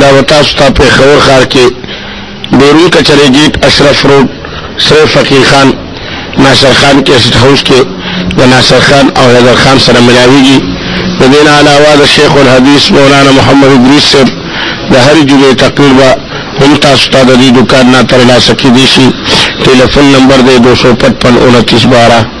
دا وتا ستا په خور خار کې بیرون کچره گیټ اشرف روډ سره فقیر خان ناصر خان کې سټ هاوس کې د ناصر خان او حیدر خان سره ملاویږي د دین علاوه د شیخ الحدیث مولانا محمد ادریس سر د هر جمعې تقریر به هم تاسو ته د دې دکان نه تر لاسه کې دي شي ټلیفون نمبر دی 255 29 12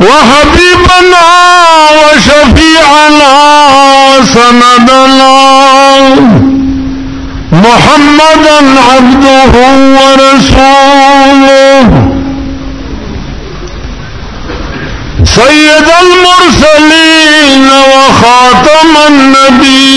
وحبيبنا وشفيعنا سندنا محمدا عبده ورسوله سيد المرسلين وخاتم النبي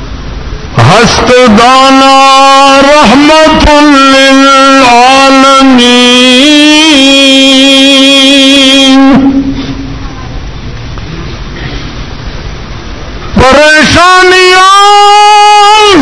هست دانا رحمت للعالمین پریشانیان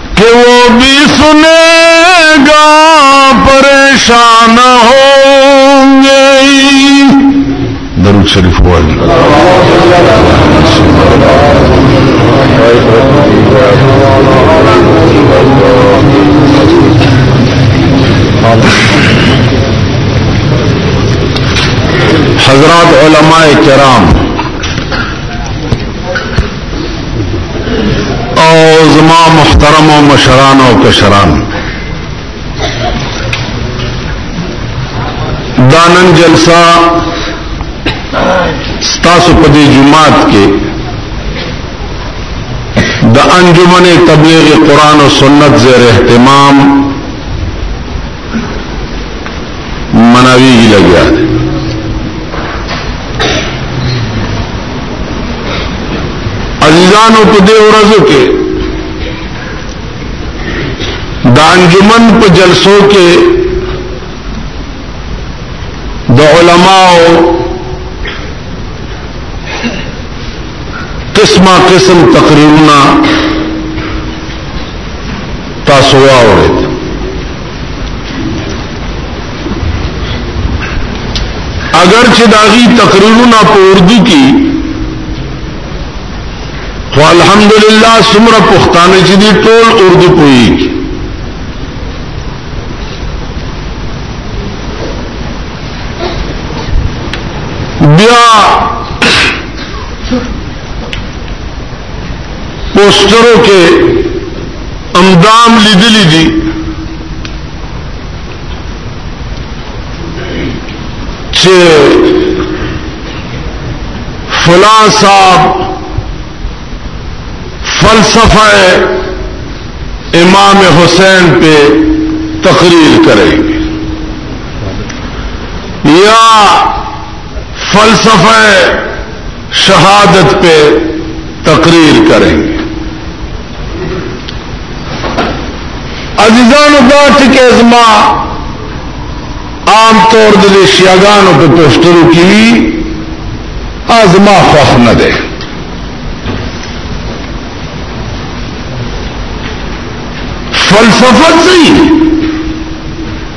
کہ وہ بھی سنے گا پریشان ہوں گے درود شریف والی حضرات علماء کرام او زما محترم او مشران او کشران دانن جلسہ ستاسو په دې جمعات کې د انجمن تبلیغ قرآن او سنت زیر اهتمام مناوی کی لگیا دی عزیزانو په دې ورځو کې د انجمن په جلسو کې د علماو قسمه قسم تقریرونه تاسو واورید اگر چې داغي تقریرونه په اردو کې خو الحمدلله سمره پښتانه چې دي ټول اردو کوي بیا پوسټرو کې امدام لیدلی دي چې فلا صاحب فلسفہ امام حسین پہ تقریر کرے گی یا فلسفہ شهادت پہ تقریر کریں گے عزیزان دا ٹک ازما عام طور دے شیاگان پہ پوسٹر کی ازما خوف نہ دے فلسفہ صحیح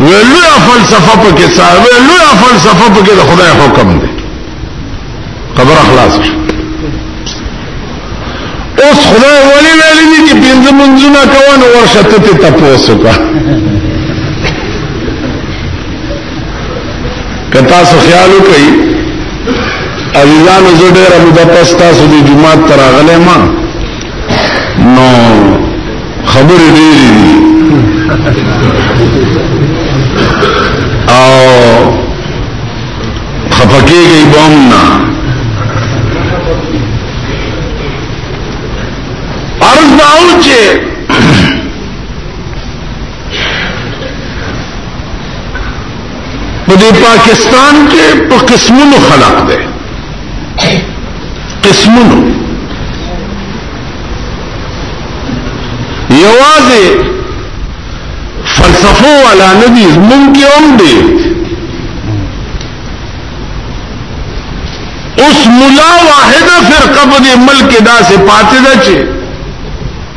ویلویا فلسفه پکې څه ویلویا فلسفه پکې د خدای حکم دی خبر خلاص اوس خدای ولی ویلی دی چې پنځه منځونه کوه نو ورشه ته ته تپوس وکړه که تاسو خیال وکړئ عزیزانو زه ډېره موده پس تاسو د جومات ته راغلی ما نو خبرې ډېرې دي او خفه کېږي به هم نه عرض به او چې په دې پاکستان کې په قسمونو خلق دی قسمونو یوازې فلسفو والا نه دي زمونږ کې هم دي اوس مولا واحده فرقه په دې ملک داسې پاتې ده چې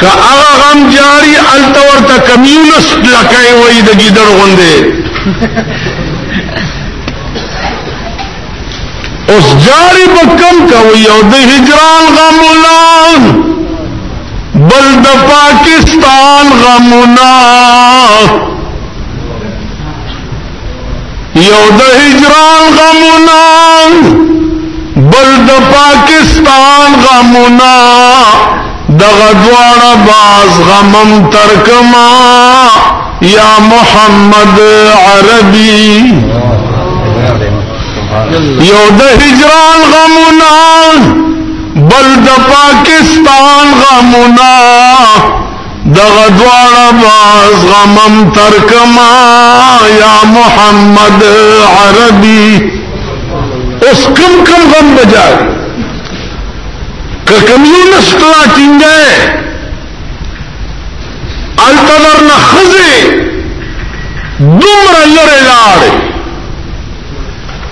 که هغه غم جاری الته ورته کمیونست لکای وای د ګیدړ غوندې اوس جاری په کم کوي او د هجران غمونه بل د پاکستان غمونه یو د هجران غمونه بل د پاکستان غمونه دغه دواړه باز غمم ترکما یا محمد عربي یو د هجران غمونه بل د پاکستان غمونه دغه دواړه باز غمم ترکما یا محمد عربي اوس کم کم غم بجار که کمیونست لا ټینګه التدر نه خزه دومره لره لاړې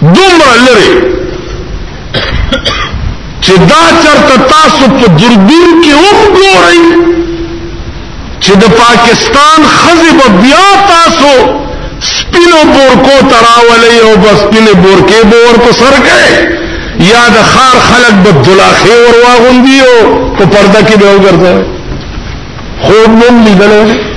دومره لره چې دا چرته تاسو په دوربین کې هم ګورئ چې د پاکستان خزه به بیا تاسو سپینو بورکو تراولې او بس سپینې بورکې به ورته سر کړي یا د خار خلک به دلاخې ورواغوندي او په پرده کې به وګرځي خوب مې لیدلې دي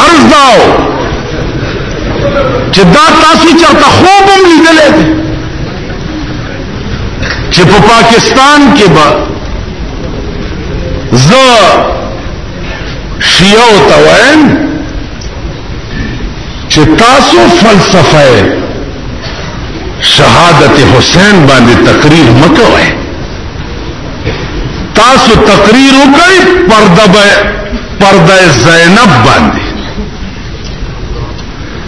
عرض داو چې دا تاسو چرته خوب هم لیدلې دي چې په پاکستان کې به زه شیعه او توان چې تاسو فلسفه شهادت حسین باندې تقریر مکوئ تاسو تقریر وکړئ پرده پرده زینب باندې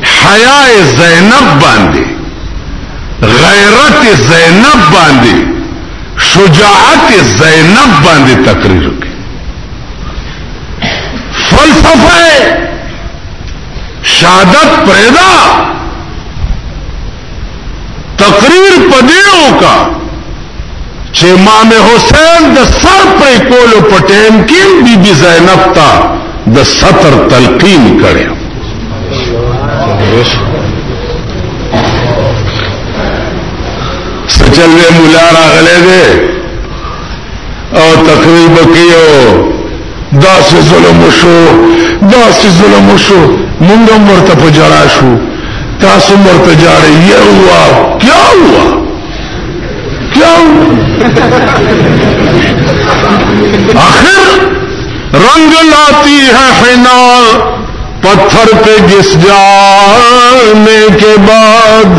حیا زینب باندې غیرت زینب باندې شجاعت زینب باندې تقریر وکړي فلسفه شادت پیدا تقریر پدې وکا چې امام حسین د سر پر کولو په ټیم کې بی بی زینب ته د ستر تلقین کړي سچل مولا راغله ده او تقریبا کیو دا سه ظلم شو دا سه ظلم شو مونږ هم ورته په جړا شو تاسو ورته جاړې یو وا کیا وا کیا اخر رنگ لاتی ہے حنا پتھر پہ گس جانے کے بعد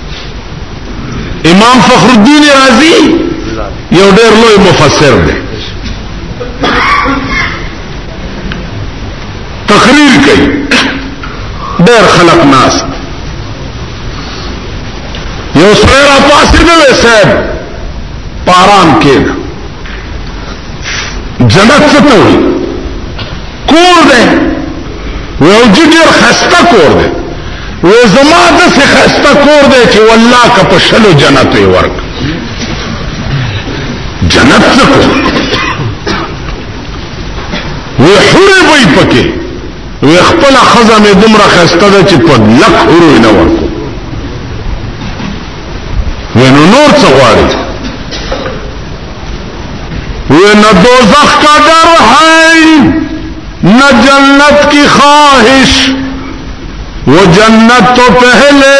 امام فخر الدین رازی یو ډیر لوی مفسر دی تقریر کوي ډیر خلق ناس یو سره را پاسې دی صاحب پارام کې جنت څه ته وي کور دی ویو جی ډیر خسته کور دی وی زما داسې خسته کور دی چې والله که په شلو جنت یې ورک جنت څه کور وی حورې به یې پکې وی خپله ښځه مې دومره خسته ده چې په لک حورو یې نه ورکو وی نو نور څه غواړي وہ نہ دوزخ کا ڈر ہے نہ جنت کی خواہش وہ جنت تو پہلے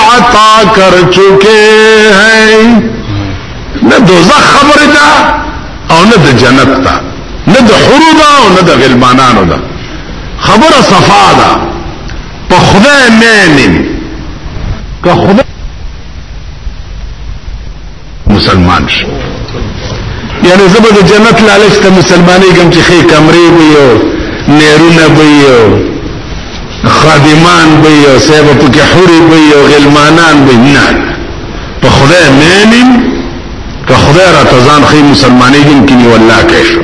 عطا کر چکے ہیں نہ دوزخ خبر دا اور نہ تو جنت دا نہ تو حرو دا اور نہ تو غلمانانو دا خبر صفا دا پا خدا میں نہیں کہ خدا مسلمان شي یعنی زه به د جنت لالچ ته مسلمانېږم چې ښې کمرې به یو نیرونه به یو خادمان به یو صاحب پکې حورې به یو غلمانان به نه په خدای مینم که خدای را ته ځان ښې مسلمانېږم کینی والله کې شو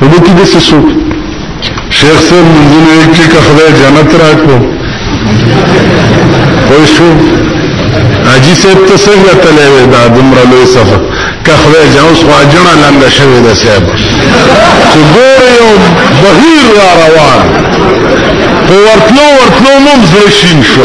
ولې کې دې سو شیخ صاحب منځونه یې کې که خدای جنت راکو پوه شو حاجي صاحب ته څنګه تللی وې دا دومره لوی سفر که خدای جا اوس خو اجڼه لنډه شوې ده صاحب چې ګوره یو بهیر را روان په ورتلو ورتلو مو هم زړه شین شو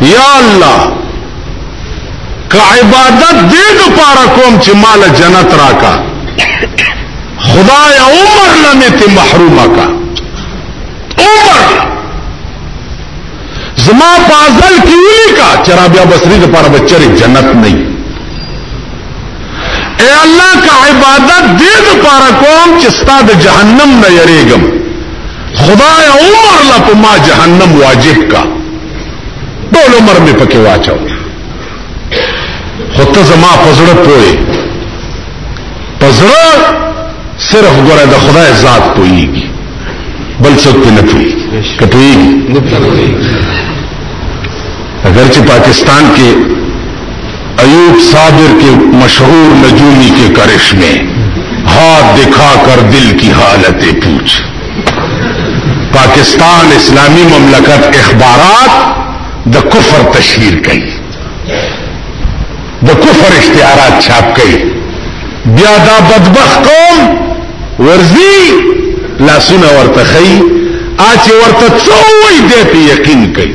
یا الله که عبادت دې د پاره کوم چې مال جنت راکا خدای عمر لمه ته محروم کا عمر زما پازل کیولی کا چرابیا بصری د پاره بچره جنت نه اے الله کا عبادت دې لپاره کوم چې ستاسو د جهنم نه یریږم خدای عمر لا په ما جهنم واجب کا ټول عمر مې پکې واچو خو ته زما پزړه پوي پزړه صرف ګوره د خدای ذات پويږي بل څوک نه پوي کپوي اگر چې پاکستان کې ایوب صابر کې مشهور نجومی کې کرش مې هات دکھا کر دل کی حالت پوچ پاکستان اسلامی مملکت اخبارات د کفر تشهیر کوي د کفر اشتهارات چاپ کوي بیا دا بدبخت قوم ورزي لاسونه ورته خي اچ ورته څو وي دې یقین کوي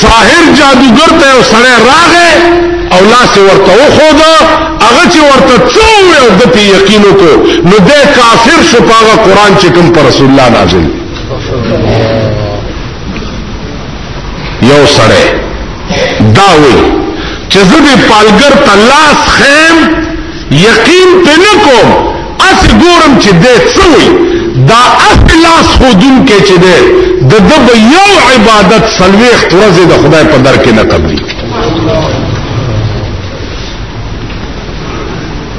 ساحر جادوګر ته یو سړی راغی او لاس یې ورته وښوده هغه چې ورته څه وویل او ده پرې یقین وکړو نو دی کافر شو په هغه قرآن چې کوم پر رسول الله نازل یو سړی دا وایي چې زه دې پالګر ته لاس ښیم یقین په نه کوم اس ګورم چې د څوي دا اخلاص خودون کې چې ده د دب یو عبادت سلويخ ورځې د خدای په در کې نه قبلي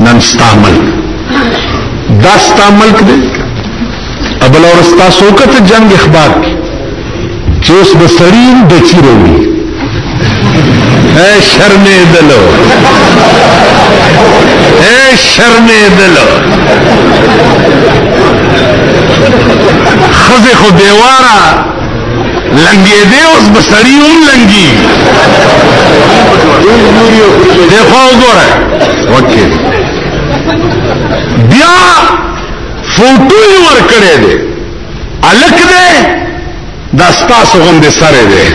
نن استعمال دا استعمال کړي ابل اور استاسو کته جنگ اخبار کې چې اوس به سړی هم بچی راوړي شرمېدلو شرمېدلو ښځې خو بېواره لنګېدې اوس به سړی هم لنګي دی خوا وګوره وکې بیا فوټو یې ورکړی دی الک دې دا ستاسو غوند سره دې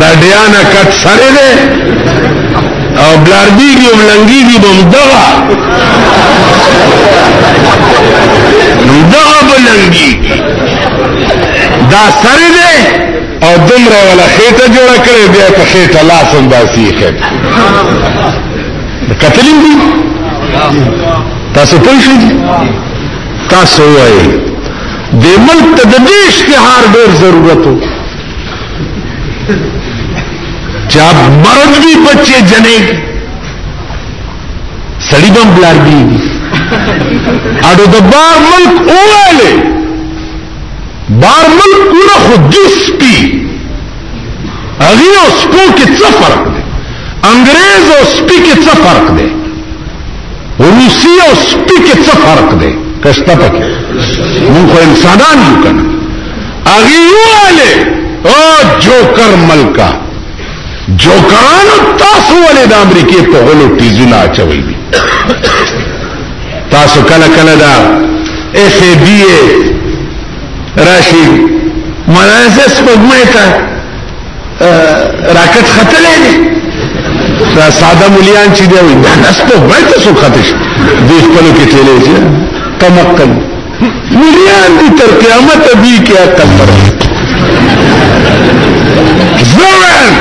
دا ډیانا کټ سره دې او بلاردیږي او ملنګيږي بم دغه دغه بلنګي دا سره دې او دمره ولا خېټه جوړ کړې بیا په خېټه لاس هم داسي خېټه کتلین دي تاسو پوه شئ تاسو وایي د ملک ته د دې اشتهار ډېر ضرورت و چې اب مرد وي بچې جنې سړی بم بلار دی اډو د بار ملک اوله بار ملک کونه خو دیس پی اغي او سپو کې څه فرق دی انګريز او سپي کې څه فرق دی روسی او سپی کې څه فرق دی کشته پکې موږ خو انسانان یو کنه اغي واله او جوکر ملکا جوکران تاسو ولې د امریکای په غلو تیزونه اچوي دي تاسو کله کله دا اف ای بی راشي ملایزه سپګمه ته راکټ خطلې دي دا ساده مليان چې دی وي دا نسبه وای ته سو خطش دې خپل کې ټیلې چې تمکن مليان دي تر قیامت دي کې عقل پر زوان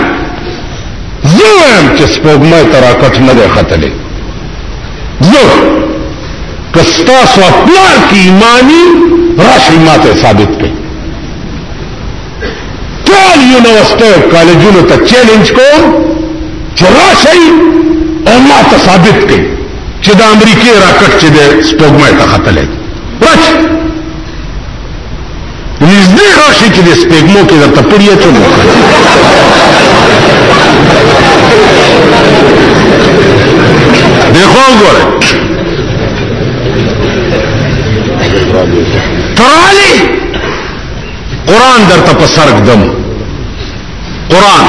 زوان چې سپوږمۍ تر راکټ نه ده خطلې زو کستا سو خپل کې ایمانی راشي ماته ثابت کړي ټول یونیورسټي کالجونو ته چیلنج کوم چې راشئ او ما ته ثابت کړئ چې د امریکې راکټ چې د سپوږمۍ ته ختلی راشئ نږدې راشئ چې د سپوږمو کې درته پړی اچوم دیکھو ګوره ترالی قران درته په سر کدم قران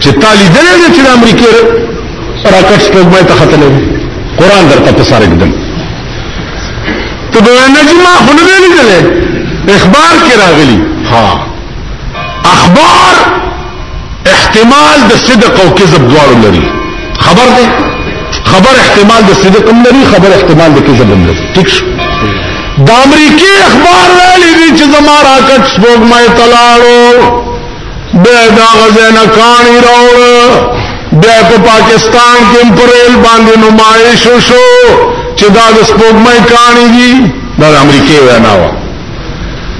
چې تالی دلې چې د امریکای راکټ سپوږمۍ ته ختلې قران درته په سر کدم ته به نه چې ما خو نه لیدلې اخبار کې راغلي ها اخبار احتمال د صدق او کذب دواړو لري خبر دی خبر احتمال د صدق هم لري خبر احتمال د کذب هم لري ٹھیک شو د امریکای اخبار ویلي دي چې زما راکټ سپوږمۍ ته لاړو بیا دا غزنه کانی راوړ بیا په پاکستان کې امپریل باندې نمایش وشو چې دا د سپوږمۍ کانی دي دا د امریکای وینا وه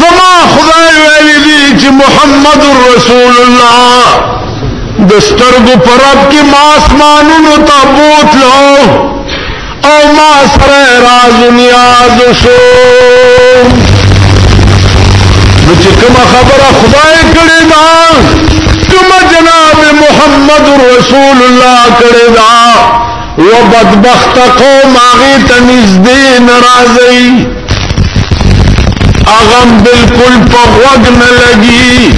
زما خدای ویلی دی چې محمد رسول الله د سترګو پرب کې ما اسمانونو ته بوتلو او ما سره راز نیاز شو نو چې کومه خبره خدای کړې ده کومه جناب محمد رسول الله کړې ده و بدبخت قوم هغه ته نږدې ناراضي اغم بالکل په غوږ نه لګي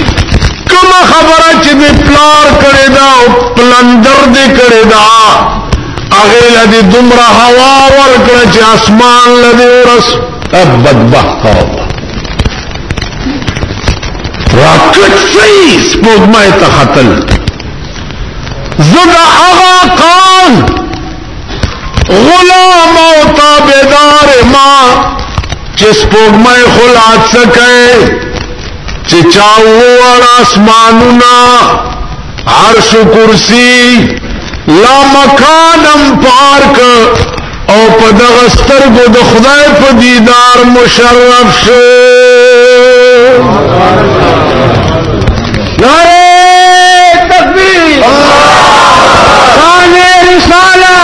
کوم خبره چې د پلار کړي دا او پلندر دې کړي دا هغه لدی دومره هوا ورکړه چې اسمان لدی ورس بدبخت قوم راکټ سي سپوږمۍ ته خطل زه د هغه قال غلام او تابعدار ما چې سپوږمۍ خلا څه کوي چې چا وړ اسمانونه عرش کرسی لا مکانم پارک او په دغه سترګو د خدای په دیدار مشرف شو ناره تکبیر شان رساله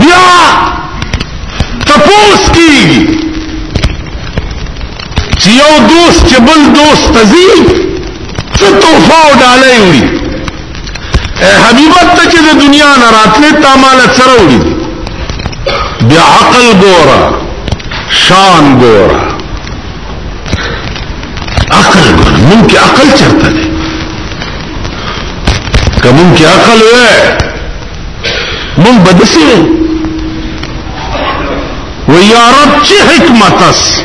بیا تپوس کیږي چې یو دوست چې بل دوست ته ځي څه تحفه او ډالۍ وړي اے حبیبت ته چې د دنیا نه راتلې تا مال سره وړي بیا عقل ګورا شان ګورا عقل ګورا مونږ کې عقل چرته دی کوم کې عقل وې مونږ بدسي وې و یا رب چې حکمت است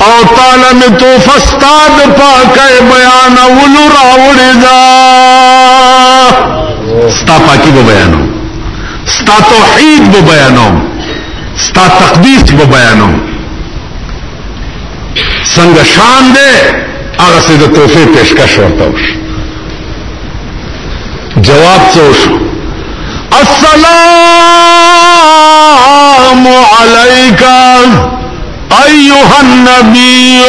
او تعالی می تو فستاد پاکه بیان ولو راوړی دا ستا پاکی به بیانو ستا توحید به بیانو ستا تقدیس به بیانو څنګه شان دی هغه سي د توفه پیشکش ورته وشو جواب څه وشو السلام علیکم ایوہ النبی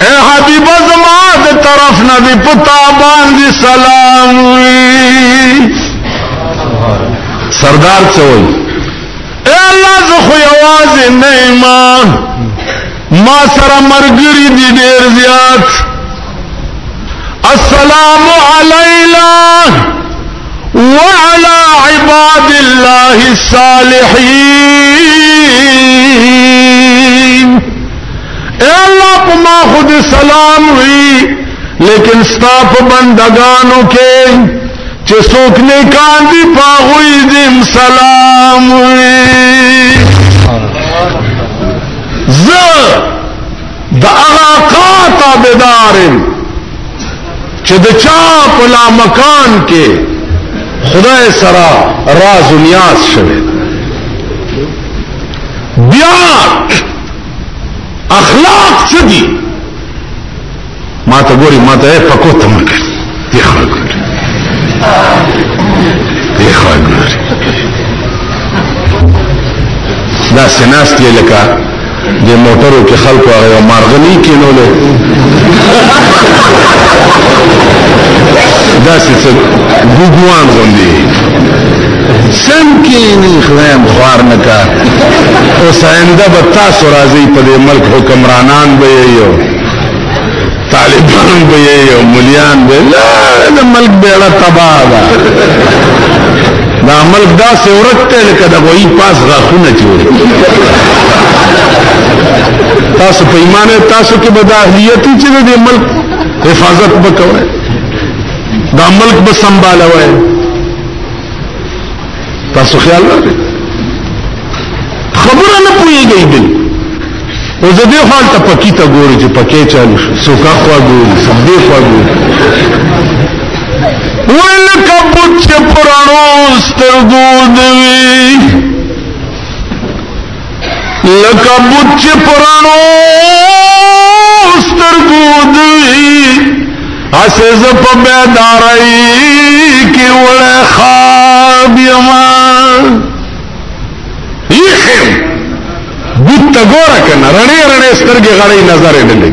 اے حبیب زماد طرف نبی پتا باندی سلام وی سردار چوئی اے اللہ زخو یواز نیما ما سر مرگری دی دیر زیاد السلام علیلہ وعلى عباد الله الصالحين اے اللہ پما خود سلام ہوئی لیکن ستاپ بندگانو کے چې څوک نه کاندي پاغوي دیم سلام وي ز د هغه قاطع بدارم چې د چا په لامکان کې خدای سره راز و نیاز شوه بیا اخلاق څه دي ما ته ګوري ما ته په کوته مکه دی خلک دی خلک دا سناست لکه د موټرو کې خلکو هغه یو مارغه نه کینولې داسې څه ګوګوان غوندې سم کینی خدایم خوار نه کا اوس آینده به تاسو راځي په دې ملک حکمرانان به یو طالبان به یې یو مليان به لا د ملک بیړه تباه ده دا ملک داسې ورک دی لکه د غویي پاس غاښونه چې ورک تاسو په ایمان تاسو کې به د اهلیت چې د ملک حفاظت وکوي دا ملک به سنبالوي تاسو خیال لرئ خبره نه پوهیږئ خو زه دې خوا ته پکی ته ګوري چې پکې چالي څوک خوا ګوري څوک دې خوا ګوري ویل کبوت چې پرانو سترګو دوي لکه بوت چې پرانو سترګو دوي اسه ز په بیدارای کې وړه خاب یما یخم بوت ته ګوره کنه رڼې رڼې سترګې غړې نظر یې ډلې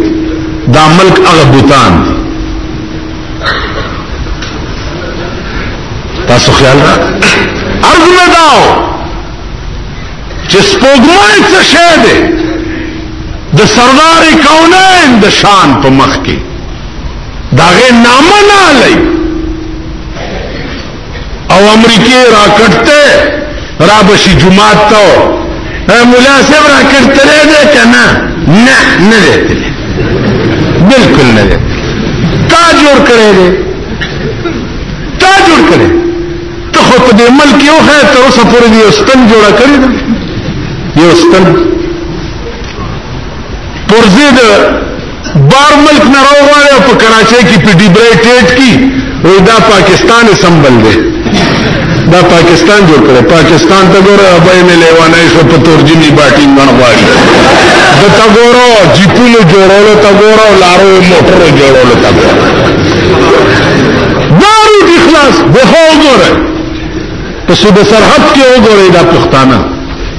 دا ملک هغه بوتان دي تاسو خیال را ارز نه داو چې سپوږمۍ څه شی دی د سردار کونین د شان په مخ کې داغه نامه نه لای او امریکې راکټ ته را بشي جمعات ته مولا صاحب راکټ ته دی که نه نه نه دی تللی بلکل نه دی تا جوړ کړی دی تا جوړ کړی ته خو په دې ملک یو خیر تر اوسه پورې دی یو ستن جوړه کړې ده یو ستن پرزې د بار ملک نه راوغواړي او په کراچۍ کې په ډیبرای ټیټ کی وای دا پاکستان سمبل دی دا پاکستان جوړ کړي پاکستان ته ګوره ابای مې لیوانه شو په تورجنی باټینګ باندې غواړي د تا ګوره جیپونو جوړولو تا ګوره لارو موټرو جوړولو تا ګوره دارو دی خلاص به وګوره په سود سرحد کې وګوره دا پښتانه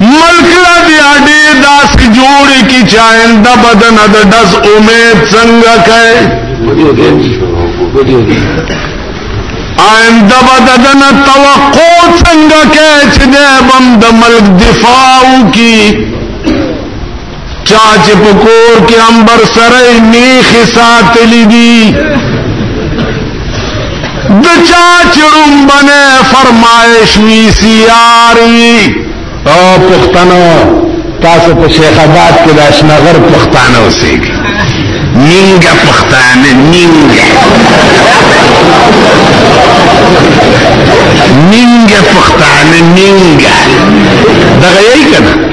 ملکړه دی اډې داس جوړې کی چاینده بدن د دز امید څنګه کای آینده بدن توقع څنګه کای چې د بم د ملک دفاع کی چا چې په کور کې امبر سره میخي ساتلی دي د چا چې رومبنه فرمایش وی سیار وی او پښتنو تاسو په شیخ آباد کې د اشنغر پښتانه اوسېږي نینګه پښتانه نینګه نینګه پښتانه نینګه دغه یې کنه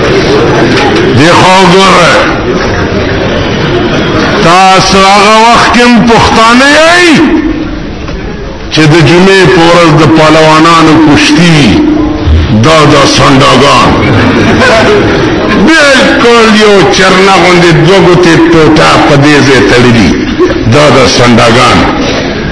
دیخوا وګوره تاسو هغه وخت کې پښتانه یې چې د جمعې په ورځ د پهلوانانو کشتي دا دا سنډاګان بالکل یو چرنا غوندې دوه ګوتې ټوټه په دې ځای تړلي دا دا سنډاګان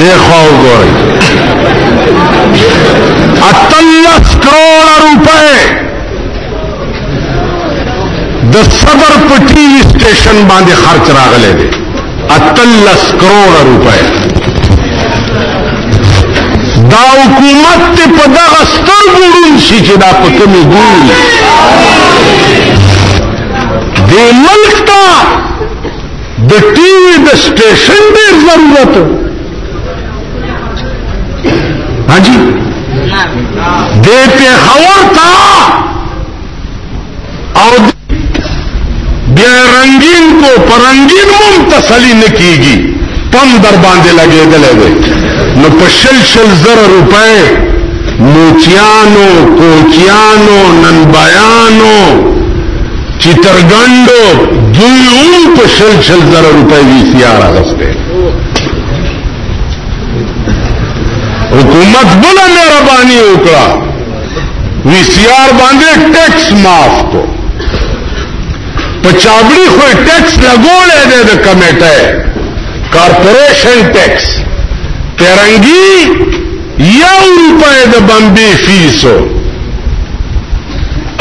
دې خوا وګورئ اتلس کروڑه روپۍ د صدر په ټي وي سټیشن باندې خرچ راغلی دی اتلس کروڑه روپۍ دا حکومت ته په دغه سترګو ړوند شي چې دا په کومې ګوري دې ملک ته د ټي وي د سټیشن ډېر ضرورت حاجی دې په خبر تا او بیا رنگین کو پرنګین مم تسلی نکیږي پم در باندې لګېدلې وي نو په شل شل زره روپے موچیانو کوچیانو ننبیانو چې تر ګنډو دوی هم په شل شل زره روپۍ وي سیار اغسته حکومت بل مهرباني وکړه وی سیار باندې ټیکس معاف کو په چابړي خو ټیکس لګولې ده د کمیټه کارپوریشن ټیکس پیرنګي یو روپۍ د بمبې فیس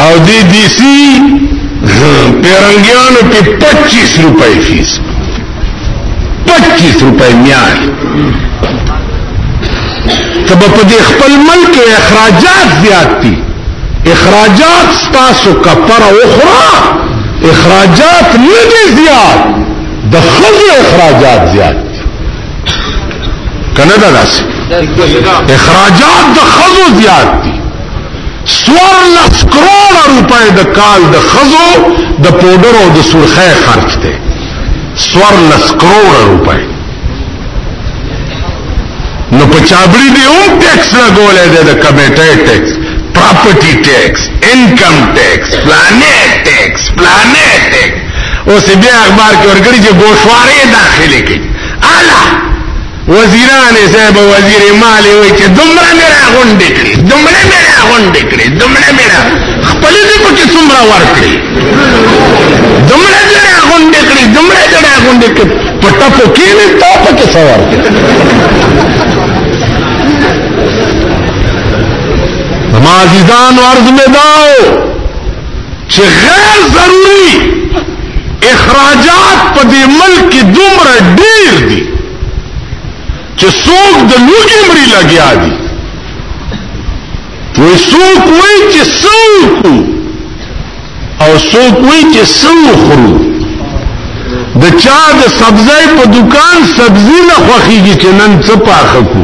او د دی سی پیرنګیانو کې 25 روپۍ فیس 25 روپۍ میاشت تب په دې خپل ملک اخراجات زیات دي اخراجات ستاسو کپر او اخرى اخراجات نه زیات د خزو اخراجات زیات کنه دا داسې اخراجات د خزو زیات دي سور لس کروڑ روپے د کال د خزو د پودر او د سرخه خرچ دی سور لس کروڑ روپے نو په چابړي دی هم ټیکس لګولې دی د کمیټې ټیکس پراپرټي ټیکس انکم ټیکس پلانې ټیکس پلانې ټیکس او سی بیا اخبار کې ورګړي چې ګوشوارې داخلي کې اعلی وزیران صاحب وزیر مال وي چې دومره مې راغونډې کړې دومره مې راغونډې کړې دومره مې را خپل دې په کې څومره ورکړې دومره دې راغونډې کړې دومره دې راغونډې کړې په ټپو کې نه تا په کې سوار ما عزیزان ورځ مې داو چې غیر ضروري اخراجات په دې ملک کې دومره ډیر دي چې څوک د لوګي مري لګیا دي وای څوک وای چې څوک او څوک وای چې څوک خورو د چا د سبزی په دکان سبزی نه خوخیږي چې نن څه پاخه کو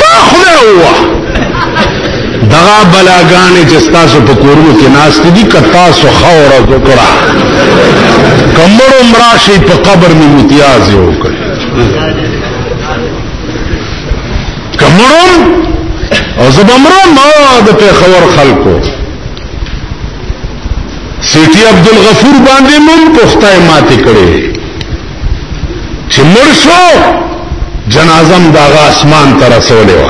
دا خدای هوا دغه بلاګانې چې تاسو په کورونو کې ناشته دي که تاسو خور وکړه کمر مراشي په قبر می امتیاز یو کړ کمرم او زبمرم ما د پیښور خلکو سیټی عبدالغفور باندې نوم پخته ماته کړي چې مرشو جنازم داغه اسمان ته رسولې و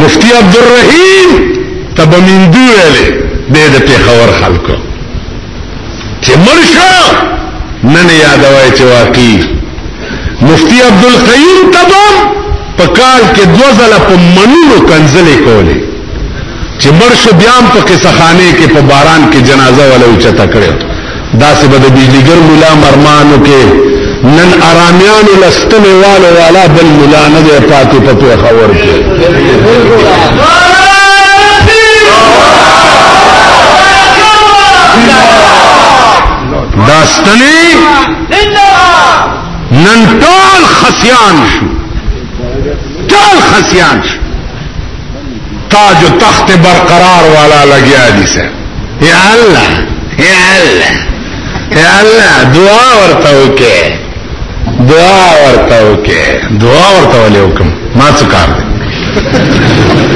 مفتی عبدالرحیم تبمیندو ویلې د دې پیښور خلکو چې مرشو نن یادوي چې واقعي مفتی عبدالقیوم تبم په کال کې دوه ځله په منلو کنځلې کولې چې مړ شو بیا هم په قصه خانه کې په باران کې جنازه ولا اوچته کړو دا سه به د بجلیګر مولا مرمانو کې نن ارامیان لستل والو والا بل مولا نه دی پاتې په پیښور کې دا ستلی نن ټول خسیان شو ټول خسیان شو تاج و تخت برقرار والا لګیا دي سه یا الله یا الله یا الله دعا ورته وکې دعا ورته وکې دعا ورته ولې وکم ما څه کار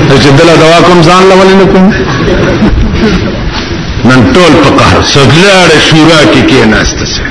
دی چې دلا دوا کوم ځان لول نه کوم نن ټول په قهر سګلاړه شورا کې کې ناشته سره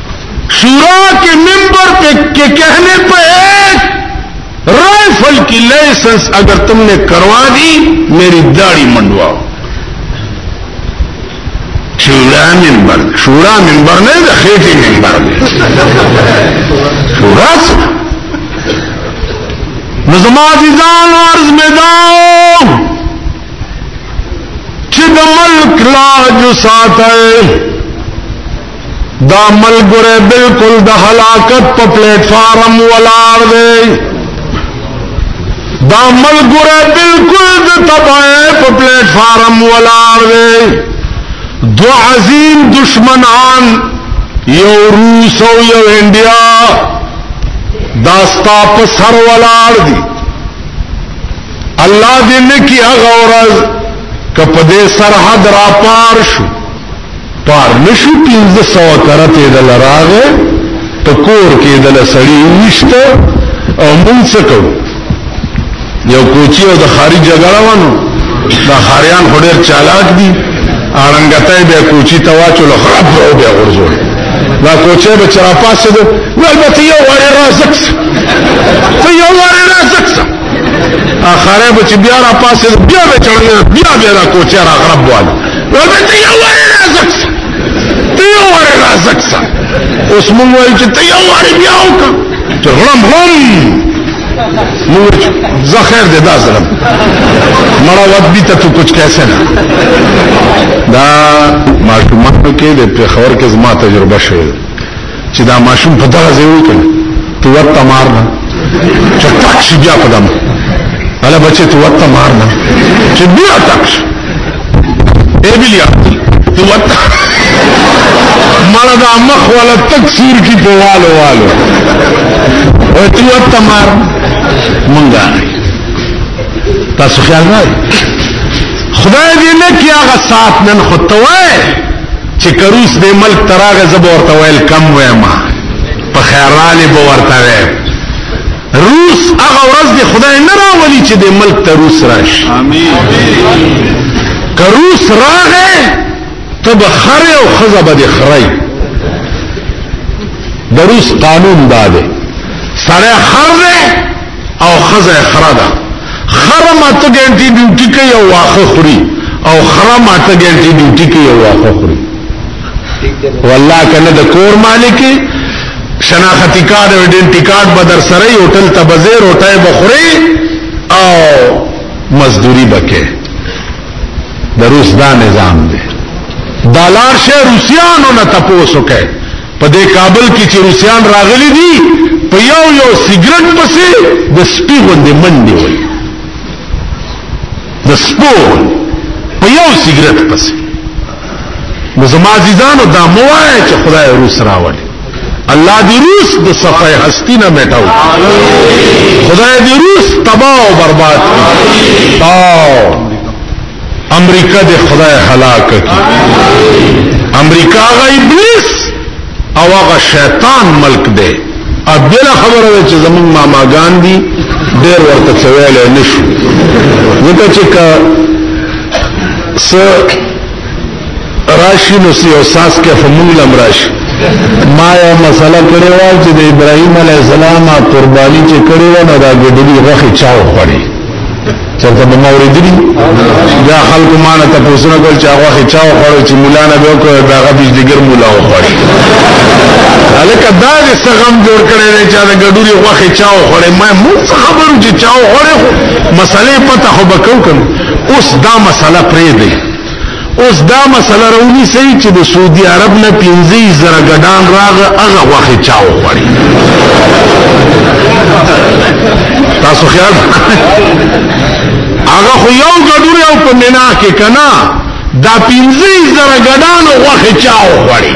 شورا کے ممبر پہ کے کہنے پہ ایک رائفل کی لائسنس اگر تم نے کروا دی میری داڑھی منڈواؤ شورا ممبر شورا ممبر نہیں دا خیٹی ممبر شورا سے نظما عزیزان عرض میں داؤ چد ملک لاج ساتھ ہے دا ملګری بالکل د هلاکت په پلیټ فارم ولاړ دی دا ملګری بالکل د تباہی په پلیټ فارم ولاړ دی دو عظیم دشمنان یو روس او یو انډیا دا ستا په سر ولاړ دی الله دې نکی هغه ورځ کپدې سرحد را پار شو پار نشو پنځه سوه کرتې د لراغه په کور کې د لسړي وشته او مونږ څه کوو یو کوچی او د خارج جګړه ونه دا خاریان خو ډېر چالاک دي اړنګتای به کوچی ته واچول خراب او به غرزول دا کوچی به چر پاسه ده البته یو وړ رازک ته یو وړ رازک اخره به چې بیا را پاسې بیا به چړنه بیا بیا را کوچه را غرب وال ورته ته یو وره رازک ته یو وره رازک سا اوس مونږ وایو چې ته یو وره بیا وکړه چې غلم غلم مونږ زه خیر دې دا ظلم مړه وخت به ته کچھ کیسه نه دا ماشومان کې د پیښور کې زما تجربه شوه چې دا ماشوم په دغه ځای وي کنه تو وت مار نه چې تک شي بیا په دم الا بچي تو وت مار نه چې بیا تک شي ای بلیا تو وت مړه دا مخ ولا تک سور کی په والو والو او تو وت مار مونږه تاسو خیال نه خدای دې نه کیاغه سات نن خو توه چې کروس دې ملک تراغه زبر ورته ویل کم وېما په خیرال به ورته ویل روس هغه ورځ دې خدای نه راولي چې دې ملک ته روس راشي امين کروس راغه تب خره او خزه به دې خړای د روس قانون دا دی سره خر دی او خزه خره ده خره ماته ګنټي ډیوټي کوي او واخه خوري او خره ماته ګنټي ډیوټي کوي او واخه خوري والله کنه د کور مالک شناختی کارت او ایڈنټی کارت به در سره هوټل ته بزیر او ټای بخوري او مزدوری بکې د روس دا نظام دی دالار شه روسیانو نه تپوسو کې په دې کابل کې چې روسیان راغلي دي په یو یو سیګریټ پسې د سپي غوندې منډې وایي د سپو په یو سیګریټ پسې نو زما عزیزانو دا مو وایه چې خدای روس راولي الله دې روس د صفای هستی نه میټاو خدای دې روس تباہ او برباد کړي او امریکا دې خدای هلاک کړي امریکا هغه ابلیس او هغه شیطان ملک دی ا بل خبره ده چې زمونږ ماما ګاندی ډېر ورته څویل نه شو وکړه چې کا س راشي نو سی او ساس کې فمون لم راشي ما یو مسله کړې و چې د ابراهیم علی السلام قرباني چې کړې و نو دا ګډوډي غوخي چاو خړې چرته به موریدلی دا خلق ما نه تاسو نه کول چې هغه چا وخړو چې مولا نه به کوي دا غو بجلیګر مولا وخړي الکه دا دې سغم جوړ کړي نه چا د ګډوري وخه چا وخړي ما مو خبرو چې چا وخړي مسلې پته خو بکو کوم اوس دا مسله پرې دی اوس دا مسله راونی سي چې د سعودي عرب نه 15 زره ګډان راغ هغه غوخه چاو خوړي تاسو خیال هغه خو یو ګډور یو په مینا کې کنا دا 15 زره ګډان غوخه چاو خوړي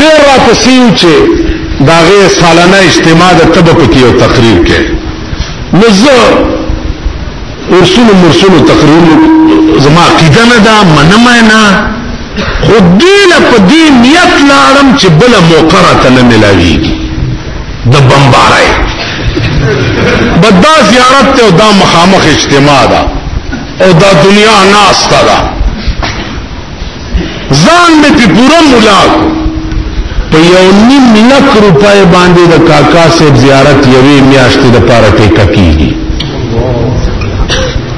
ډیر را پسیو چې دا غي سالانه اجتماع د تبه پکې او تقریر کې نزه ورسول مرسول تقریر زما عقیده نه دا منم نه خود دې له په دې نیت لاړم چې بل موقع را ته نه ملاویږي د بمبارای بدا زیارت ته دا مخامخ اجتماع ده او دا دنیا ناستا دا زان میں پی پورا ملا کو پی یو نیم لک روپای باندی دا کاکا سے زیارت یوی میاشتی دا پارا ٹیکا کی گی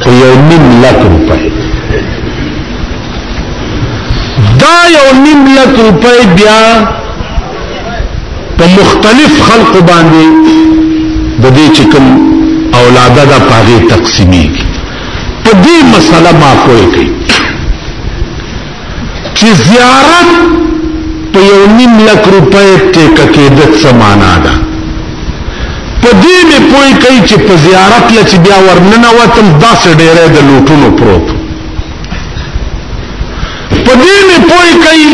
پی یو نیم لک روپای دا یو نیم لک روپای بیا په مختلف خلق باندې د دې چې کوم اولاده د پاغه تقسیمي په دې مسله ما کوی کوي چې زیارت په یو نیم لک روپۍ ټیک کېدت سمانا ده په دې مې پوي کوي چې په زیارت لچ بیا ورننه وتم داسې ډېرې د لوټونو پروت په دې مې پوه کوي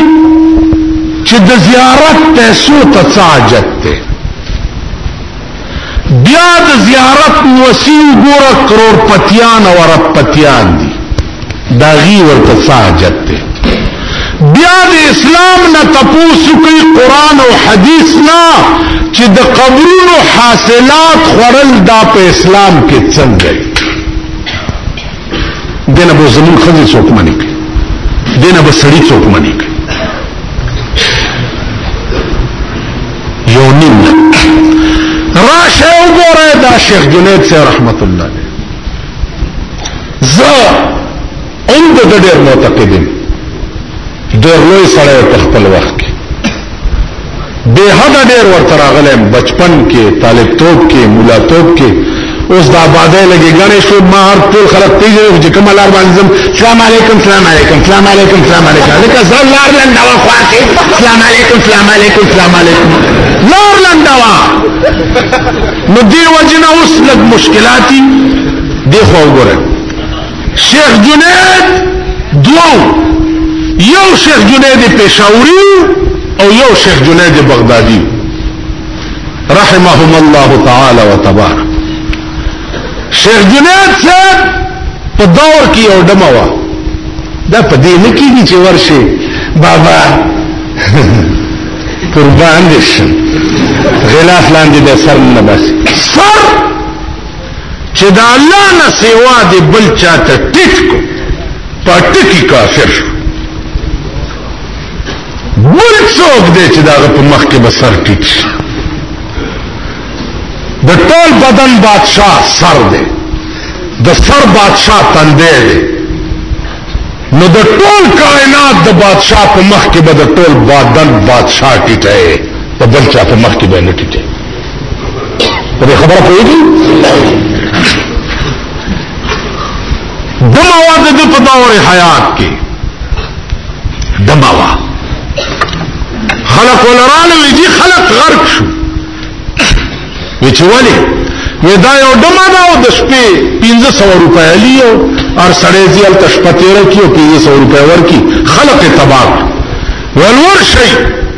چې د زیارت پیسو ته څه حاجت دی بیا د زیارت وسیع ګوره کرورپتیان او اربپتیان دي دا غي ورته څه حاجت دی بیا د اسلام نه تپوسو کوي قران او حدیث نه چې د قبرونو حاصلات خورل دا په اسلام کې څنګه دینه به زمون خزي څوک منی کوي دینه به سړی څوک منی کوي یو نیم راشه وګوره دا شیخ جنید سے رحمت الله زه هم د ډېر معتقدین ډېر لوی سړی په خپل وخت به حد ډیر ورته راغلم بچپن کې طالب توپ کې مولا توپ کې اوس دا باندې لګي غنې شو ما هر ټول خلک پیژني چې کوم لار باندې زم سلام علیکم سلام علیکم سلام علیکم سلام علیکم لکه زړه لار لنډه وا خواته سلام علیکم سلام علیکم سلام علیکم لار لنډه وا نو دی وجنه اوس لږ مشکلاتي دی خو وګوره شیخ جنید دو یو شیخ جنید پیشاوری او یو شیخ جنید بغدادی رحمهم الله تعالی و تبارک شیخ جنید صاحب په دور کې یو دمه و دا په دې نه کېږي چې ورشي بابا قربان دې شم غلاف لاندې د سر نه بس سر چې د الله نه سیوا دی بل چاته ټیټ کو پټکی کافر شو بل څوک دی چې داغه په مخ کې بسر ټیټ شي د ټول بدن بادشاہ سر دی د سر بادشاہ تندې دی نو د ټول کائنات د بادشاہ په مخ کې به د ټول بدن بادشاہ ټیټه په بل چا په مخ کې به نه ټیټه په دې خبره پوهېږي دمه وا د په دور حیات کې دمه وا خلق ولرانه وی دي خلق غرق شو وی چې ولی وی دا یو دمه دا او د شپې 1500 روپۍ لیو ار سړې ځل تشپتیره کیو 1500 روپۍ ورکی خلق تباہ ولور شي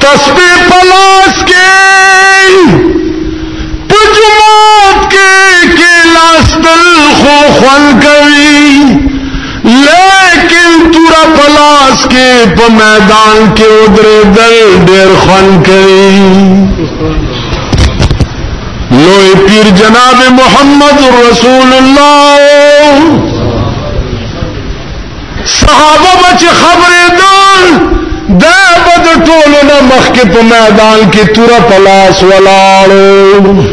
تسبی پلاس کے پجمات کے کے لاس دل خو خون کوی لیکن تورا پلاس کے پا میدان کے ادر دل دیر خون کوی لوی پیر جناب محمد رسول اللہ صحابه به چې خبرېدل دا به د ټولو نه مخکې په میدان کې توره په لاس ولاړو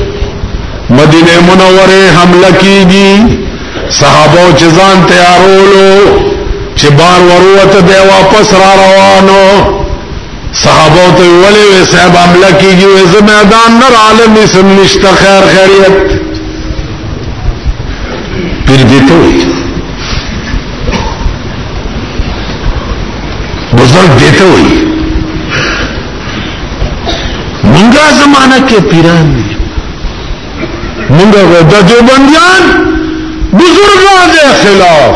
مدینه منورې حمله کېږي صحابه چې ځان تیارولو چې بار وروته دی واپس را روانو صحابه ته ویلې وې صاحب عمله کیږي وې زه میدان نه عالم اسم نشته خیر خیریت پیر دې ته بزرگ دې ته وې مونږه زمانہ کې پیران دي مونږه د دیوبندیان بزرګانو خلاف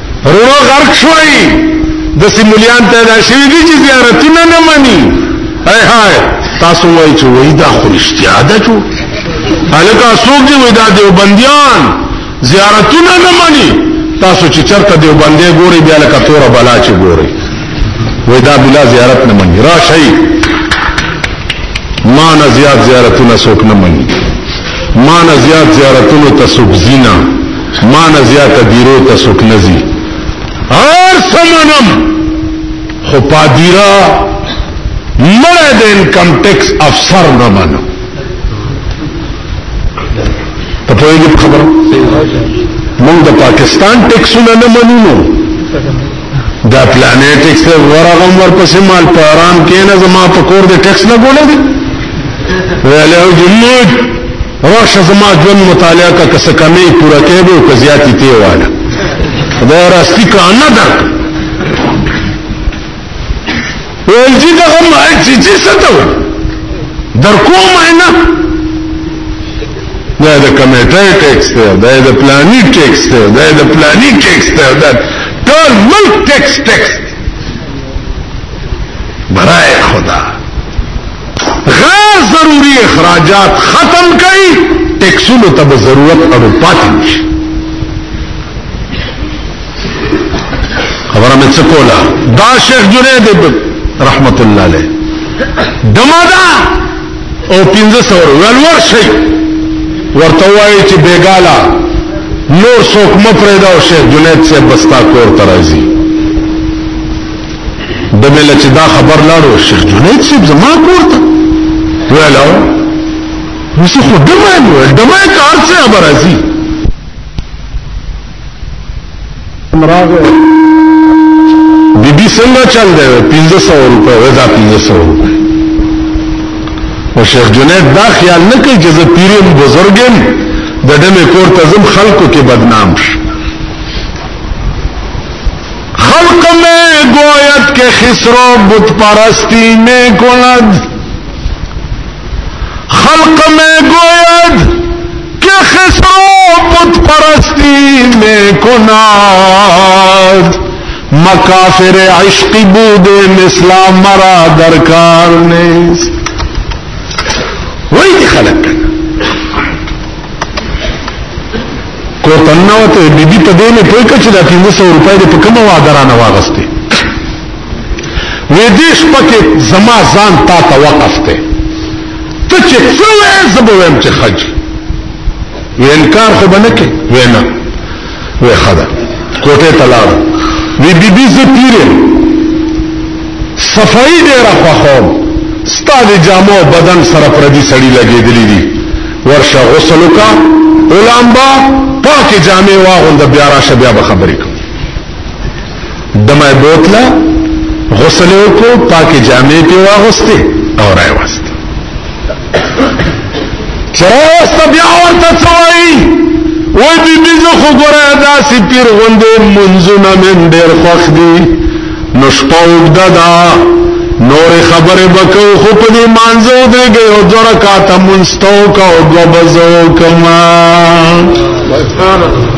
رونو غرق شوی د سیمولیان پیدا شوی دي چې زیارتونه نه مني هاي هاي تاسو وایي چې وای دا خو رښتیا ده چې هلکه څوک دی وای دا دیوبندیان زیارتونه نه مني تاسو چې چرته دیوبندې ګوري بیا لکه توره بلا چې ګوري وای دا بلا زیارت نه مني راشي ما نه زیات زیارتونه څوک نه مني ما نه زیات زیارتونو ته څوک زینا ما نه زیاته دیرو ته څوک نه ځي هر څه منم خو پادیرا مړی د انکم ټیکس افسر نه منم ته پوهېږې په خبره موږ د پاکستان ټیکسونه نه منو نو دا پلانې ټیکس ته ورغم ورپسې مال په آرام کې نه زما په کور د ټیکس نه ګولې دي ویلې او جمود راشه زما ژوند مطالعه کا کس کمی پورا کېبو که زیاتی تی والا خدای راستی کا نه درک ویل جی دغه ما چی چی ستو در کوم نه دا د کمیټه ټیکس ته دا د پلانی ټیکس ته دا د پلانی ټیکس ته دا ټول ملک ټیکس ټیکس برای خدا غیر ضروری اخراجات ختم کړي ټیکسونو ته به ضرورت اړو پاتې نشي خبره مې څه کوله دا شیخ جنید رحمت الله علیه دمدا او پنځه سور ولور شي ورته وایي چې بیګالا نور څوک مفردا او شیخ جنید سے بستا کور ترازی د مله چې دا خبر لاړو شیخ جنید صاحب زما کور ته ویلاو نو څه خو دمه ویل دمه کار څه خبر راځي راغه بیبي څنګه چل دی 1500 روپے ودا 1500 روپے او شیخ جنید دا خیال نه کوي چې زه پیرم بزرګم د دمه کور ته زم خلکو کې بدنام شم خلق میں گویت کے خسرو بت پرستی میں کند خلق میں گویت کے خسرو بت پرستی میں کند مکافر عشق بود مثلا مرا درکار نیست وہی خلق کرنا کورته ننوته بی بی په دې نه پوه کړ چې دا 1500 روپۍ دې په کومه وعده را نه واغسته وې دې شپه کې زما ځان تا ته وقف ته ته چې څه وې زبو ویم چې خج وې انکار خو بنه کې وې نه وې خدا کوټه تلاړ وی بی بی زه پیرم صفائی ډیر خوخوم ستا دی جامو بدن سره پردی سړی لګیدلی دی ورشه غسل وکا اولامبا پاکه جامې واغوند بیا راشه بیا به خبرې کوم دمه بوتله غسل وکړو پاکه جامې په واغسته او راوست چې راوسته بیا ورته څه وایي وای بی بی زه خو ګوره داسې پیر غوندې منځونه مې ډېر خوښ دي نو شپه اوږده ده نورې خبرې به کوو خو په دې مانځه ودرېږئ او دوه رکاته مونځ ته وکړه او دوه به زه وکړم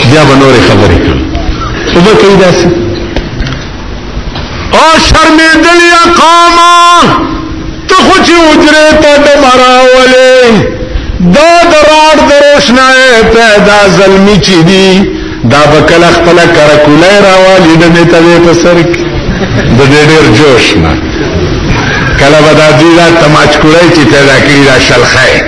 بیا به نورې خبرې کوم خو به کوي داسې او شرمېدلی قوما ته خو چې حجرې ته ډم راولې دا د راډ د روشنایې پیدا زلمي چې دي دا به کله خپله کرکولی راوالي ډمې ته دی په سر کې د دې ډېر جوش نه کله به دا دوی دا تماچکولی چې پیدا کړي دا شلخی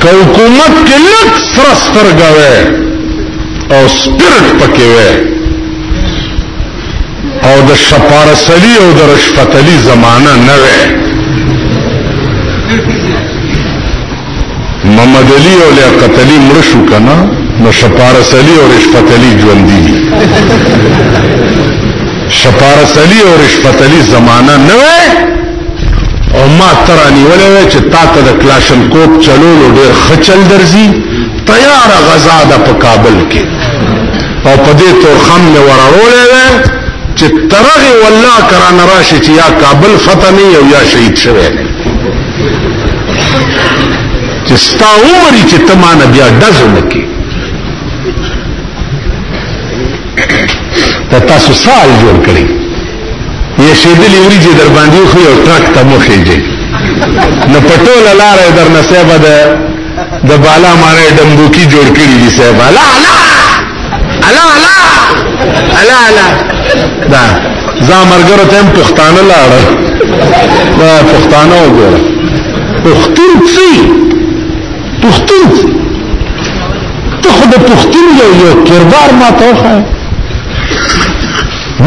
که حکومت کې لږ سره سترګه وی او سپیرټ پکې وی او د شپارسلی او د رشفتلی زمانه نه وی محمد علی او لیاقت علی مړ شو کنه نو شپارس علی او رشفت علی ژوندۍ دي شپارس علی او رشفت علی زمانہ نه او ما ترا نیولې وای چې تا ته د کلاشن کوپ چلولو ډېر خچل درځي تیار غزا ده په کابل کې او په دې تورخم مې ورولې وای چې ترغه والله کران راشي چې یا کابل فتح نه یو یا شهید شوی نه چې ستا عمر چې تمانه بیا دزو نکي ته تاسو سال جوړ کړی یې شیدلې وریجې در باندې خو یو ټرک ته مخېږي نو په ټوله لاره یې درنه صاحبه د د بالا معنی ډمبوکي جوړ کړي دي صاحبه لا لا الا الا الا الا دا زه مرګرو ته پښتانه لاړ دا پښتانه وګوره پښتون څه پښتون ته خو د پښتون یو یو کردار ما ته وخایه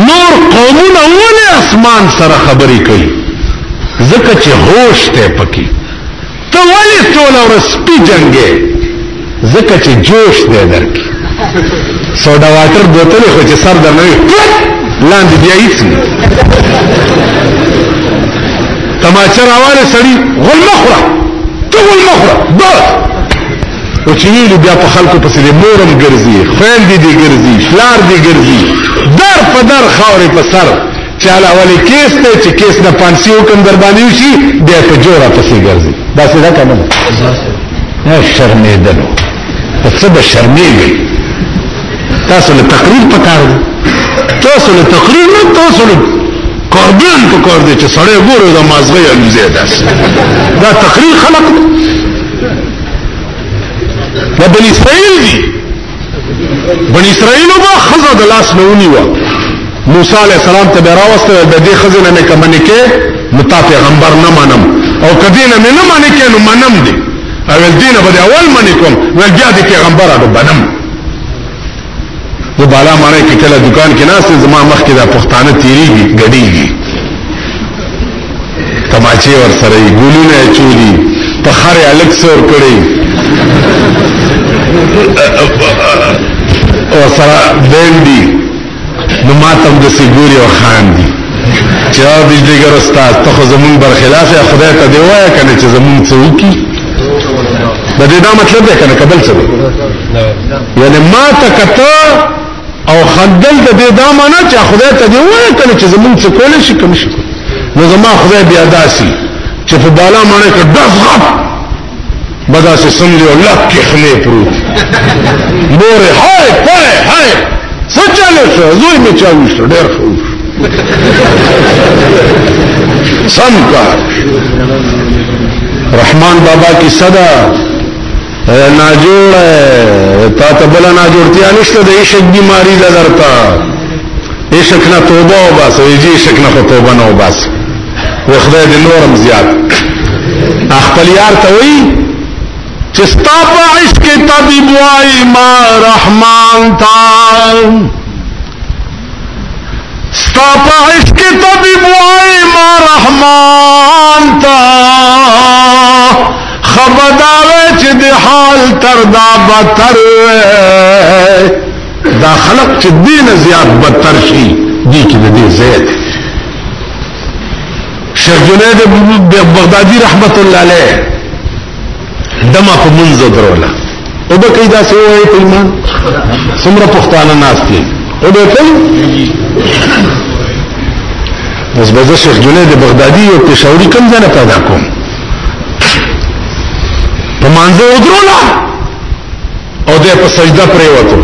نور قومونه ولې اسمان سره خبرې کوي ځکه چې هوش ته پکې ته ولې ټوله ورځ سپي جنګې ځکه چې جوش دی درکې سوډا واټر بوتلې خو چې سر درنه وي لاندې بیا هیڅ نه تماچه راواله سړی غول مخره ته غول مخره بس او چې ویلي بیا په خلکو پسې د مورم ګرځي خویندې دې ګرځي پلار دې ګرځي در په در خاورې په سر چې هله ولې کیس دی چې کیس نه پانسي حکم در باندې وشي بیا په جوره پسې ګرځي داسې ده که نه نه شرمېدلو په څه به شرمېږئ تاسو له تقریر په کار دی تاسو له تقریر نه تاسو له کاربن په کار دی چې سړی ګوره د مازغې الوزې داسې دا تقریر خلق دی دا بنی اسرائیل دی بنی اسرائیل با خزا دلاس نونی و موسی علیہ السلام ته راوست د دې خزنه مې کمنې کې متا پیغمبر نه منم او کدی نه مې نه منې کې نو منم دی اول دینه به اول منې کوم ول بیا دې پیغمبر اډو بنم د بالا معنی کې کله دکان کې ناس زما مخ کې دا پښتانه تیریږي غډیږي تماچې ور سره یې ګولونه چولی په خره الک سور کړی او سره بندي نو ماتم د سیګوري او خان دي چې او بجلیګر استاد ته خو زمون برخلاف خدای ته دی وای کنه چې زمون څوکي د دې دا مطلب دی کنه کبل څه دی یعنی ما ته کته او خندل د دې دا معنی چې خدای ته دی وایي کله چې زمونږ څه کول شي کوم شي نو زما خدای بیا داسي چې په بالا معنی کې دغ غب بدا سي سم دی الله کې خلې پروت مور هاي پای هاي سچاله شو زوی می چاوي شو ډېر خو سم کار رحمان بابا کی صدا نا جوړ تا ته بل نا جوړتیا نشته د عشق بیماری ده درته عشق نه توبه او بس یی عشق نه توبه نه او بس و خدای دې نورم زیات خپل یار ته وی چې ستا په عشق طبيب وای ما رحمان تا ستا په عشق کې طبيب وای ما رحمان تا خبرداوي چې د حال تر دا بتر دا خلق چې دین زیات بتر شي دي کې د دې زیات شیخ جنید بغدادي رحمت الله علیه دما په منځ دروله او به کوي دا څه وایي په ایمان څومره پښتانه ناس دي او به کوي اوس به شیخ جنید بغدادي او پېښوري کوم ځای پیدا کوم په مانځه ودرولا او د په سجده پرې وته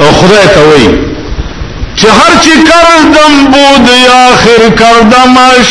او خدای ته وایي چې هر چې کردم بود یا اخر کردمش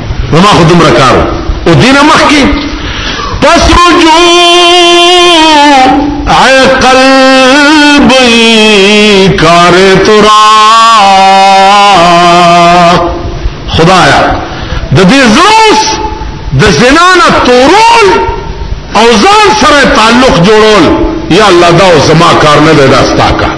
نو ما خو دومره کارو او دین مخ کې تسرجو اے قلب کار ترا خدایا د دې زوس د زنانه تورول او ځان سره تعلق جوړول یا الله دا زما کار نه دی دا ستا کار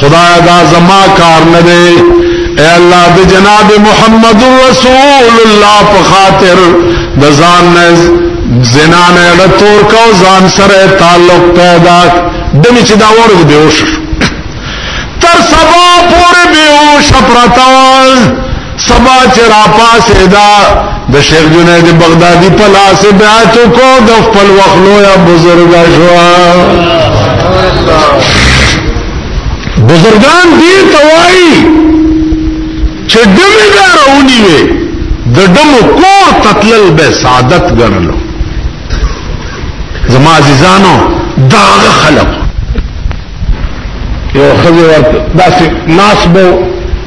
خدای دا زما کار نه دی اے الله د جناب محمد رسول الله په خاطر د ځان نه زنا نه لتور کو ځان سره تعلق پیدا دمه چې دا ورغ دی وش تر سبا پورې به وش پرتاوال سبا چې را پاسې دا د شیخ جنید بغدادي په لاس بیعت کو د خپل وخت لوی بزرګ شو بزرګان دې توای چې دمه دا راونی وي د دمو کور تتلل به سعادت ګڼلو زما عزیزانو دا خلق یو خزه ورته داسې ناس بو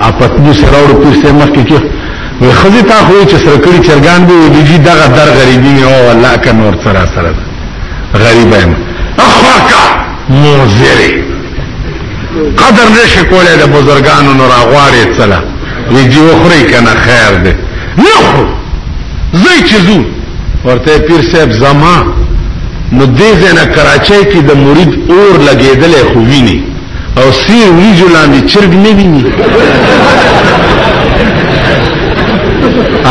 اپتنی سراو رو پیسته مخی که وی خزی تا خوی چه سرکلی چرگان بی وی جی دغا در غریبی می او والله که نور سرا سرا غریب ایم اخواکا موزیری قدر نشی کولی ده بزرگانو نور اغواری چلا وی جی اخری کنا خیر ده نخرو زی چیزو ورته پیر صاحب زما نو دې ځنه کراچۍ کې د مرید اور لګېدلې خو ویني او سیر وریجو لاندې چرګ نه ویني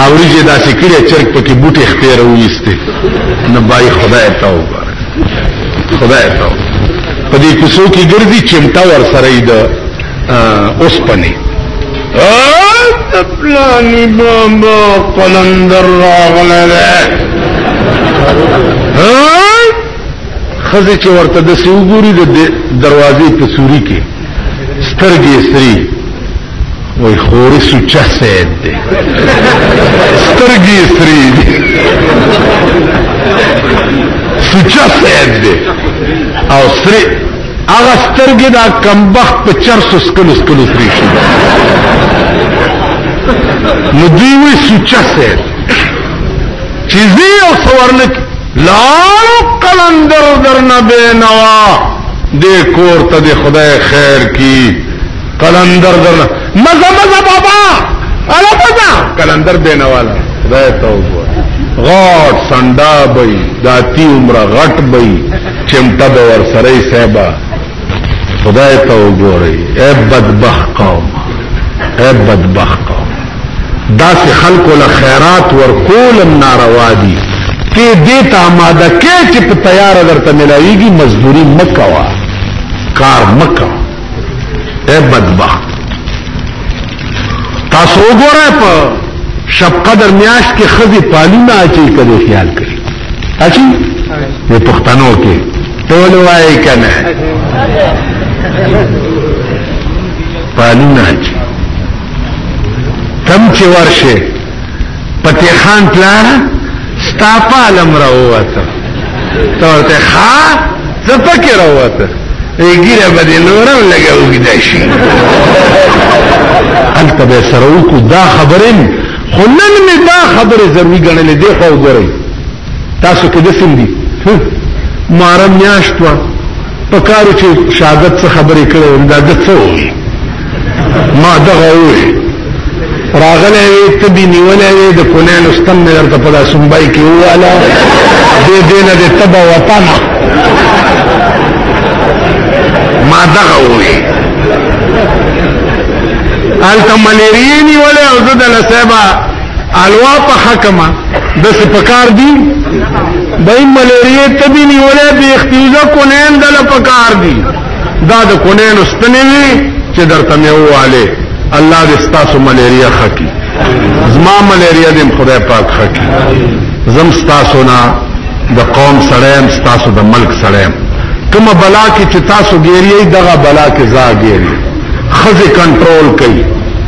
اوریج داسې کړی چرګ پکې بوټي اختیار وېسته نه بای خدای ته وګوره خدای ته په دې کوڅو کې ګرځي چمټا ور سره یې د اوس پني پلانی بابا قلندر راغله ده خزه چې ورته د سی وګوري د دروازې په سوري کې سترګې سری وای خوري سوچا سید دی سترګې سری دی سوچا سید دی او سری هغه سترګې دا کمبخت په چر سسکل سکل سری شي نو دوی وی سوچا سید چیزی او سوارنکی لاړو قلندر درنه بے نوا دے کور تا دے خدای خیر کی قلندر درنه مزا مزا بابا الا مزا قلندر بے نوا لا خدای تا وګور غاټ سنډا بئی داتی عمره غټ بئی چمټه به ور سره سیبا خدای ته وګورئ اے بدبخت قوم اے بدبخت قوم دا چې خلکو له خیرات ورکول ناروا دي ته دې ته آماده کې چې په تیار درته ملایږي مزدوري مکوا کار مکوا اے بدبخت تاسو وګورئ په شب قدر میاش کې خزي پالونه اچي کړي خیال کړي اچي په پښتنو کې ټول وای کنه پالونه چې کم چې ورشه پته خان پلان ستا پالم راوته تورته خا زپکه راوته ایګیره باندې نورم لګاو کیدا شي انت به سره کو دا خبرم خلن می دا خبره ضروری ګڼلې دی خو ګورئ تاسو کې د سندي محرم میاشت وا پکارو چې شهادت څخه خبرې کړې دا د څه وي ما دغه وي راغلې وي تبي نیولې وي د کونانو ستم مې درته په لاسمبای کې واله دې دې نه د تبا وطن ما دغه وي الته مليري نیولې او زه د لسبا الوا په حکمه د سپکار دی د ملاریا تبي نیولې به اختیوزه کونین د لپکار دی دا د کونین استنې وی چې درته مې واله الله دې ستاسو ملاریا خکی زما ملاریا دې خدای پاک خکی زم ستاسو نه د قوم سړیم ستاسو د ملک سړیم کومه بلا کې چې تاسو ګیری دغه بلا کې زا ګیری خزه کنټرول کوي